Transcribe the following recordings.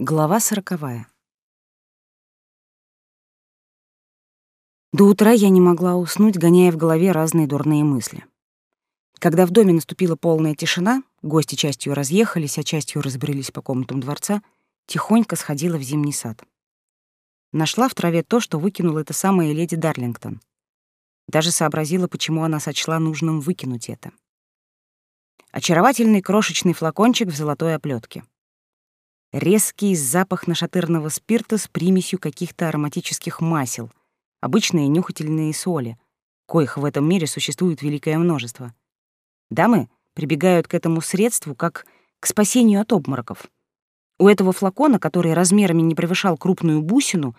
Глава сороковая. До утра я не могла уснуть, гоняя в голове разные дурные мысли. Когда в доме наступила полная тишина, гости частью разъехались, а частью разбрелись по комнатам дворца, тихонько сходила в зимний сад. Нашла в траве то, что выкинула эта самая леди Дарлингтон. Даже сообразила, почему она сочла нужным выкинуть это. Очаровательный крошечный флакончик в золотой оплетке резкий запах нашатырного спирта с примесью каких-то ароматических масел, обычные нюхательные соли, коих в этом мире существует великое множество. Дамы прибегают к этому средству как к спасению от обмороков. У этого флакона, который размерами не превышал крупную бусину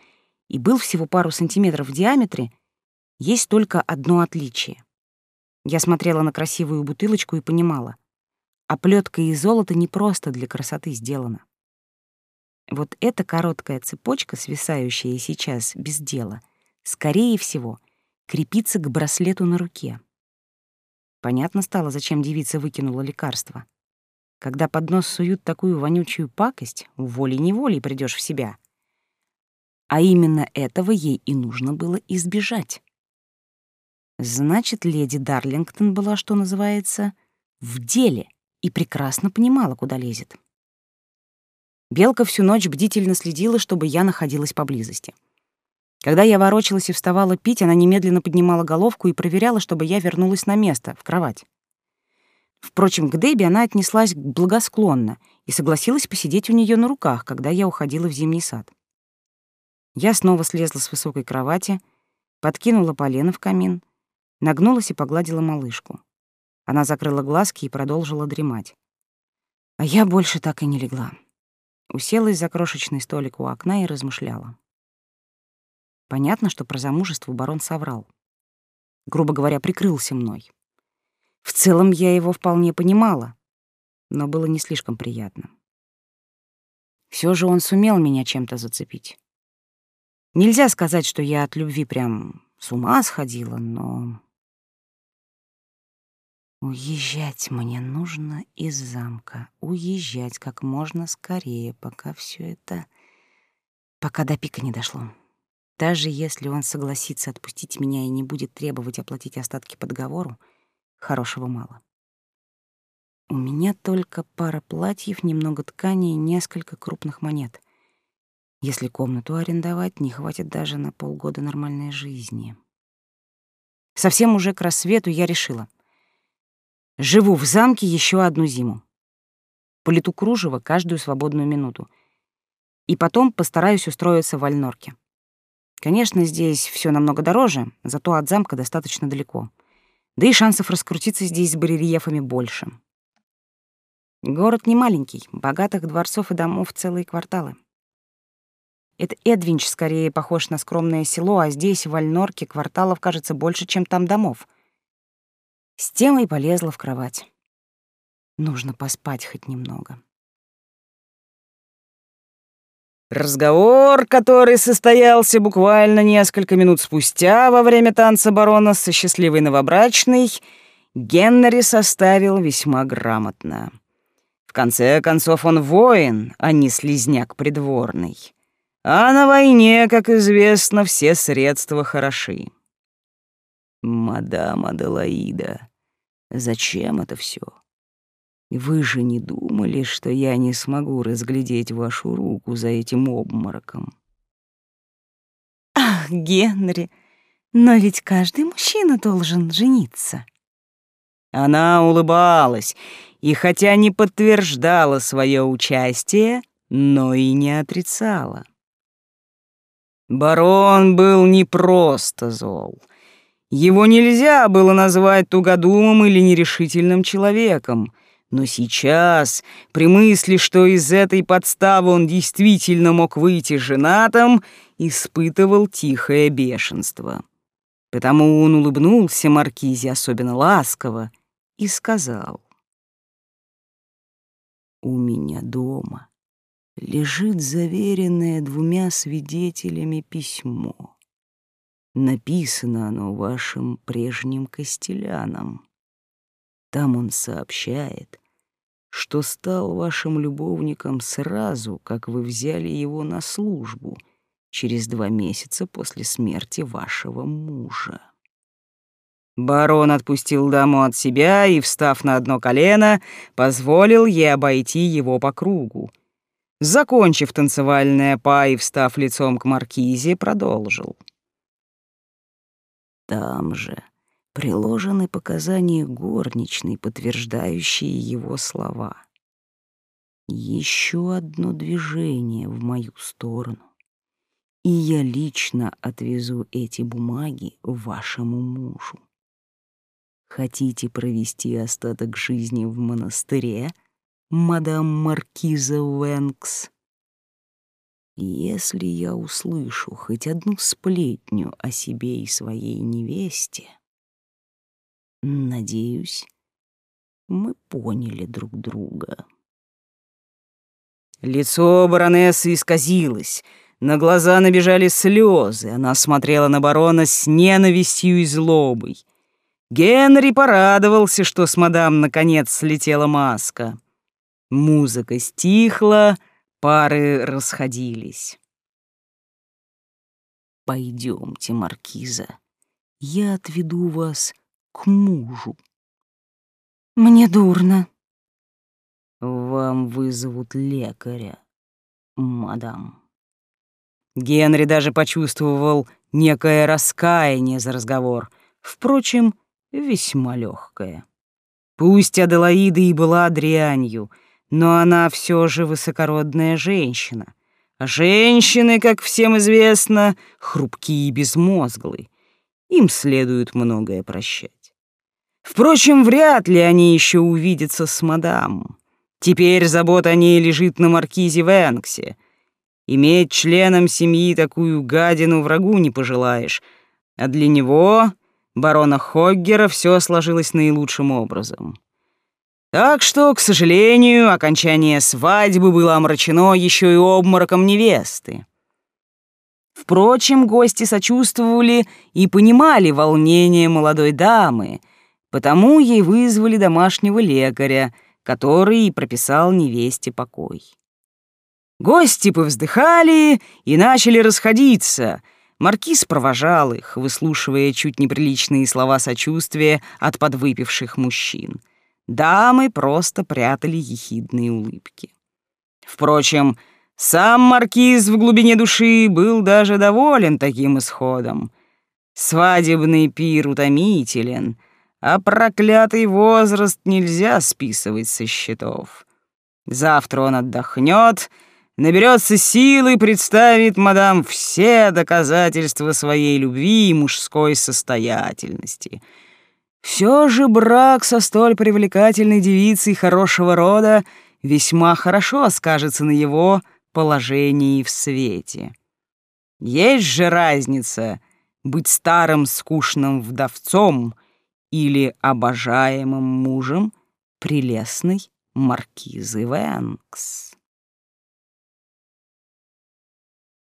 и был всего пару сантиметров в диаметре, есть только одно отличие. Я смотрела на красивую бутылочку и понимала, оплетка из золота не просто для красоты сделана. Вот эта короткая цепочка, свисающая сейчас без дела, скорее всего, крепится к браслету на руке. Понятно стало, зачем девица выкинула лекарство. Когда под нос суют такую вонючую пакость, волей-неволей придешь в себя. А именно этого ей и нужно было избежать. Значит, леди Дарлингтон была, что называется, в деле и прекрасно понимала, куда лезет. Белка всю ночь бдительно следила, чтобы я находилась поблизости. Когда я ворочалась и вставала пить, она немедленно поднимала головку и проверяла, чтобы я вернулась на место, в кровать. Впрочем, к Дебби она отнеслась благосклонно и согласилась посидеть у нее на руках, когда я уходила в зимний сад. Я снова слезла с высокой кровати, подкинула полено в камин, нагнулась и погладила малышку. Она закрыла глазки и продолжила дремать. А я больше так и не легла. Уселась за крошечный столик у окна и размышляла. Понятно, что про замужество барон соврал. Грубо говоря, прикрылся мной. В целом я его вполне понимала, но было не слишком приятно. Все же он сумел меня чем-то зацепить. Нельзя сказать, что я от любви прям с ума сходила, но Уезжать мне нужно из замка. Уезжать как можно скорее, пока все это... Пока до пика не дошло. Даже если он согласится отпустить меня и не будет требовать оплатить остатки по договору, хорошего мало. У меня только пара платьев, немного ткани и несколько крупных монет. Если комнату арендовать, не хватит даже на полгода нормальной жизни. Совсем уже к рассвету я решила — Живу в замке еще одну зиму. Полету кружево каждую свободную минуту. И потом постараюсь устроиться в Альнорке. Конечно, здесь все намного дороже, зато от замка достаточно далеко. Да и шансов раскрутиться здесь с барельефами больше. Город не маленький, богатых дворцов и домов целые кварталы. Это Эдвинч скорее похож на скромное село, а здесь, в Альнорке, кварталов, кажется, больше, чем там домов — с темой полезла в кровать. Нужно поспать хоть немного. Разговор, который состоялся буквально несколько минут спустя во время танца барона со счастливой новобрачной, Генри составил весьма грамотно. В конце концов, он воин, а не слизняк придворный. А на войне, как известно, все средства хороши. «Мадам Аделаида, Зачем это все? Вы же не думали, что я не смогу разглядеть вашу руку за этим обмороком? Ах, Генри, но ведь каждый мужчина должен жениться. Она улыбалась, и хотя не подтверждала свое участие, но и не отрицала. Барон был не просто зол. Его нельзя было назвать тугодумом или нерешительным человеком. Но сейчас, при мысли, что из этой подставы он действительно мог выйти женатым, испытывал тихое бешенство. Потому он улыбнулся Маркизе особенно ласково и сказал. «У меня дома лежит заверенное двумя свидетелями письмо. Написано оно вашим прежним костеляном. Там он сообщает, что стал вашим любовником сразу, как вы взяли его на службу, через два месяца после смерти вашего мужа. Барон отпустил даму от себя и, встав на одно колено, позволил ей обойти его по кругу. Закончив танцевальное па и встав лицом к маркизе, продолжил. Там же приложены показания горничной, подтверждающие его слова. Еще одно движение в мою сторону, и я лично отвезу эти бумаги вашему мужу. Хотите провести остаток жизни в монастыре, мадам Маркиза Венкс? Если я услышу хоть одну сплетню о себе и своей невесте, надеюсь, мы поняли друг друга. Лицо баронессы исказилось, на глаза набежали слезы, она смотрела на барона с ненавистью и злобой. Генри порадовался, что с мадам наконец слетела маска. Музыка стихла, пары расходились. Пойдемте, маркиза, я отведу вас к мужу. Мне дурно. Вам вызовут лекаря, мадам. Генри даже почувствовал некое раскаяние за разговор. Впрочем, весьма легкая. Пусть Аделаида и была дрянью, но она все же высокородная женщина. А женщины, как всем известно, хрупкие и безмозглые. Им следует многое прощать. Впрочем, вряд ли они еще увидятся с мадам. Теперь забота о ней лежит на маркизе Венксе. Иметь членом семьи такую гадину врагу не пожелаешь, а для него барона Хоггера все сложилось наилучшим образом. Так что, к сожалению, окончание свадьбы было омрачено еще и обмороком невесты. Впрочем, гости сочувствовали и понимали волнение молодой дамы, потому ей вызвали домашнего лекаря, который и прописал невесте покой. Гости повздыхали и начали расходиться — Маркиз провожал их, выслушивая чуть неприличные слова сочувствия от подвыпивших мужчин. Дамы просто прятали ехидные улыбки. Впрочем, сам маркиз в глубине души был даже доволен таким исходом. Свадебный пир утомителен, а проклятый возраст нельзя списывать со счетов. Завтра он отдохнет — наберется силы и представит мадам все доказательства своей любви и мужской состоятельности. Все же брак со столь привлекательной девицей хорошего рода весьма хорошо скажется на его положении в свете. Есть же разница быть старым скучным вдовцом или обожаемым мужем прелестной маркизы Венкс.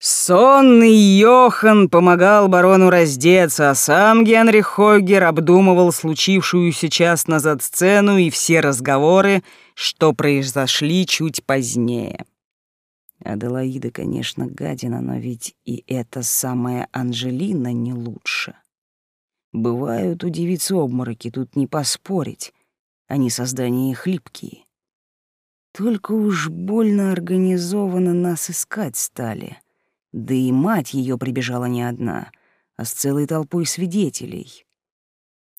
Сонный Йохан помогал барону раздеться, а сам Генрих Хоггер обдумывал случившуюся час назад сцену и все разговоры, что произошли чуть позднее. Аделаида, конечно, гадина, но ведь и эта самая Анжелина не лучше. Бывают у девиц обмороки, тут не поспорить. Они создания хлипкие. Только уж больно организованно нас искать стали — да и мать ее прибежала не одна, а с целой толпой свидетелей.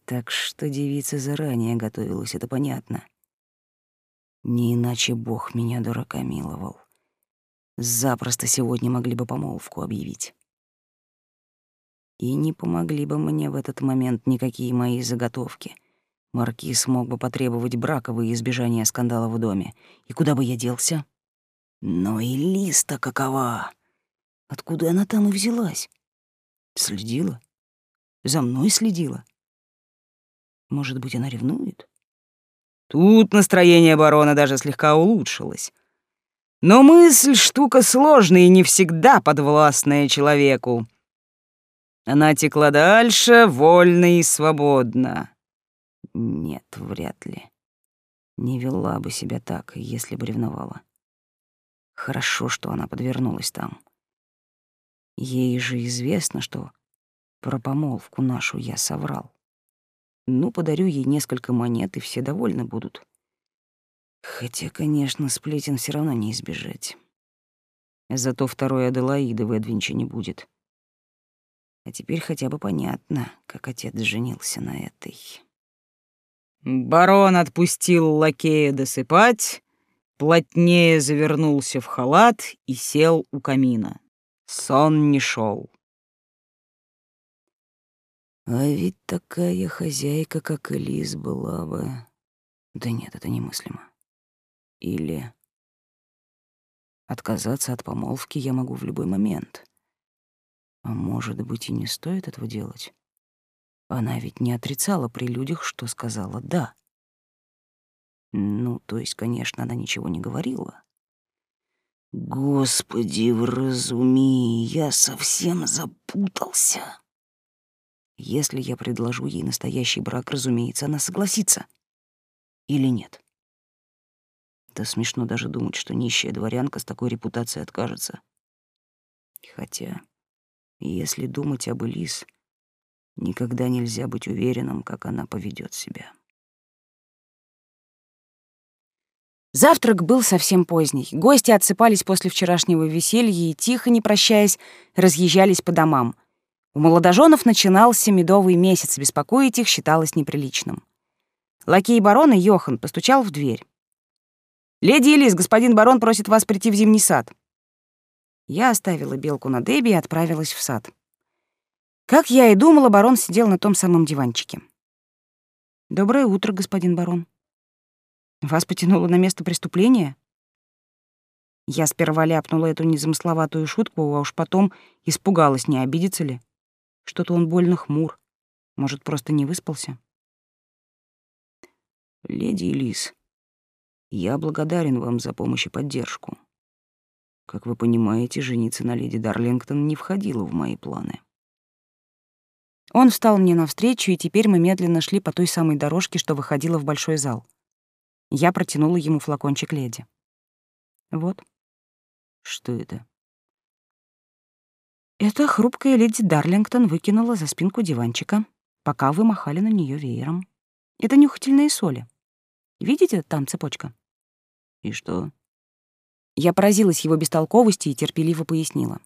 Так что девица заранее готовилась, это понятно. Не иначе Бог меня дурака миловал. Запросто сегодня могли бы помолвку объявить. И не помогли бы мне в этот момент никакие мои заготовки. Маркиз мог бы потребовать брака во избежание скандала в доме. И куда бы я делся? Но и листа какова! Откуда она там и взялась? Следила? За мной следила? Может быть, она ревнует? Тут настроение барона даже слегка улучшилось. Но мысль — штука сложная и не всегда подвластная человеку. Она текла дальше, вольно и свободно. Нет, вряд ли. Не вела бы себя так, если бы ревновала. Хорошо, что она подвернулась там. Ей же известно, что про помолвку нашу я соврал. Ну, подарю ей несколько монет, и все довольны будут. Хотя, конечно, сплетен все равно не избежать. Зато второй Аделаиды в Эдвинче не будет. А теперь хотя бы понятно, как отец женился на этой. Барон отпустил лакея досыпать, плотнее завернулся в халат и сел у камина. Сон не шел. А ведь такая хозяйка, как Элис, была бы... Да нет, это немыслимо. Или... Отказаться от помолвки я могу в любой момент. А может быть, и не стоит этого делать? Она ведь не отрицала при людях, что сказала «да». Ну, то есть, конечно, она ничего не говорила. Господи, вразуми, я совсем запутался. Если я предложу ей настоящий брак, разумеется, она согласится. Или нет? Да смешно даже думать, что нищая дворянка с такой репутацией откажется. Хотя, если думать об Элис, никогда нельзя быть уверенным, как она поведет себя. Завтрак был совсем поздний. Гости отсыпались после вчерашнего веселья и, тихо не прощаясь, разъезжались по домам. У молодоженов начинался медовый месяц, беспокоить их считалось неприличным. Лакей барона Йохан постучал в дверь. «Леди Элис, господин барон просит вас прийти в зимний сад». Я оставила белку на Дебби и отправилась в сад. Как я и думала, барон сидел на том самом диванчике. «Доброе утро, господин барон», вас потянуло на место преступления? Я сперва ляпнула эту незамысловатую шутку, а уж потом испугалась, не обидится ли. Что-то он больно хмур. Может, просто не выспался? Леди Элис, я благодарен вам за помощь и поддержку. Как вы понимаете, жениться на леди Дарлингтон не входило в мои планы. Он встал мне навстречу, и теперь мы медленно шли по той самой дорожке, что выходила в большой зал. Я протянула ему флакончик леди. Вот. Что это? Это хрупкая леди Дарлингтон выкинула за спинку диванчика, пока вы махали на нее веером. Это нюхательные соли. Видите, там цепочка? И что? Я поразилась его бестолковости и терпеливо пояснила.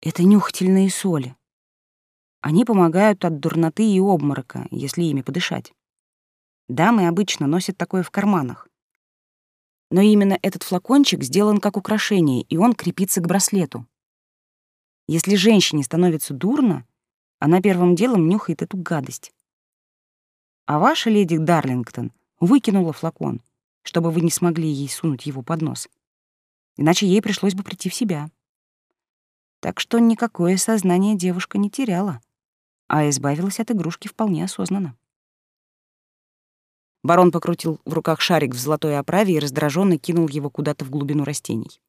Это нюхательные соли. Они помогают от дурноты и обморока, если ими подышать. Дамы обычно носят такое в карманах. Но именно этот флакончик сделан как украшение, и он крепится к браслету. Если женщине становится дурно, она первым делом нюхает эту гадость. А ваша леди Дарлингтон выкинула флакон, чтобы вы не смогли ей сунуть его под нос. Иначе ей пришлось бы прийти в себя. Так что никакое сознание девушка не теряла, а избавилась от игрушки вполне осознанно. Барон покрутил в руках шарик в золотой оправе и раздраженно кинул его куда-то в глубину растений.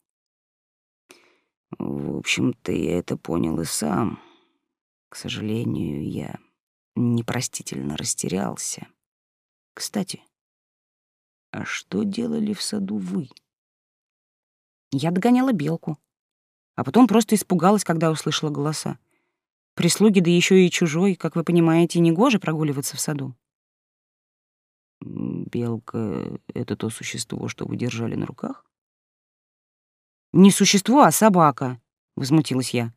В общем-то, я это понял и сам. К сожалению, я непростительно растерялся. Кстати, а что делали в саду вы? Я догоняла белку, а потом просто испугалась, когда услышала голоса. Прислуги, да еще и чужой, как вы понимаете, негоже прогуливаться в саду. Белка — это то существо, что вы держали на руках? Не существо, а собака, — возмутилась я.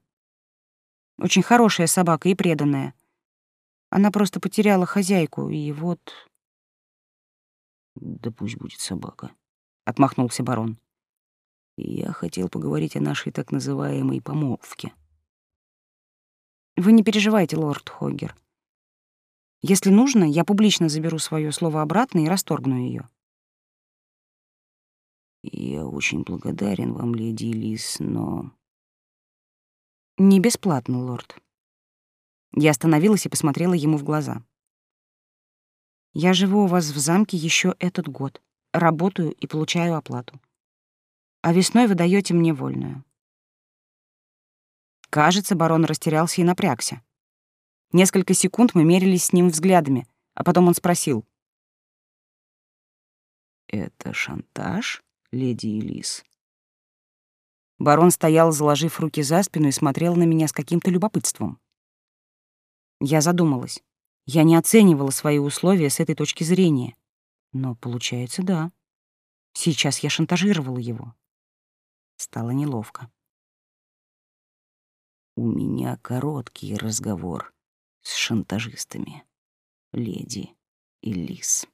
Очень хорошая собака и преданная. Она просто потеряла хозяйку, и вот... Да пусть будет собака, — отмахнулся барон. Я хотел поговорить о нашей так называемой помолвке. Вы не переживайте, лорд Хоггер. Если нужно, я публично заберу свое слово обратно и расторгну ее. Я очень благодарен вам, леди Лис, но... Не бесплатно, лорд. Я остановилась и посмотрела ему в глаза. Я живу у вас в замке еще этот год, работаю и получаю оплату. А весной вы даете мне вольную. Кажется, барон растерялся и напрягся. Несколько секунд мы мерились с ним взглядами, а потом он спросил. Это шантаж, леди Элис? Барон стоял, заложив руки за спину и смотрел на меня с каким-то любопытством. Я задумалась. Я не оценивала свои условия с этой точки зрения. Но, получается, да. Сейчас я шантажировала его. Стало неловко. У меня короткий разговор с шантажистами, леди Элис.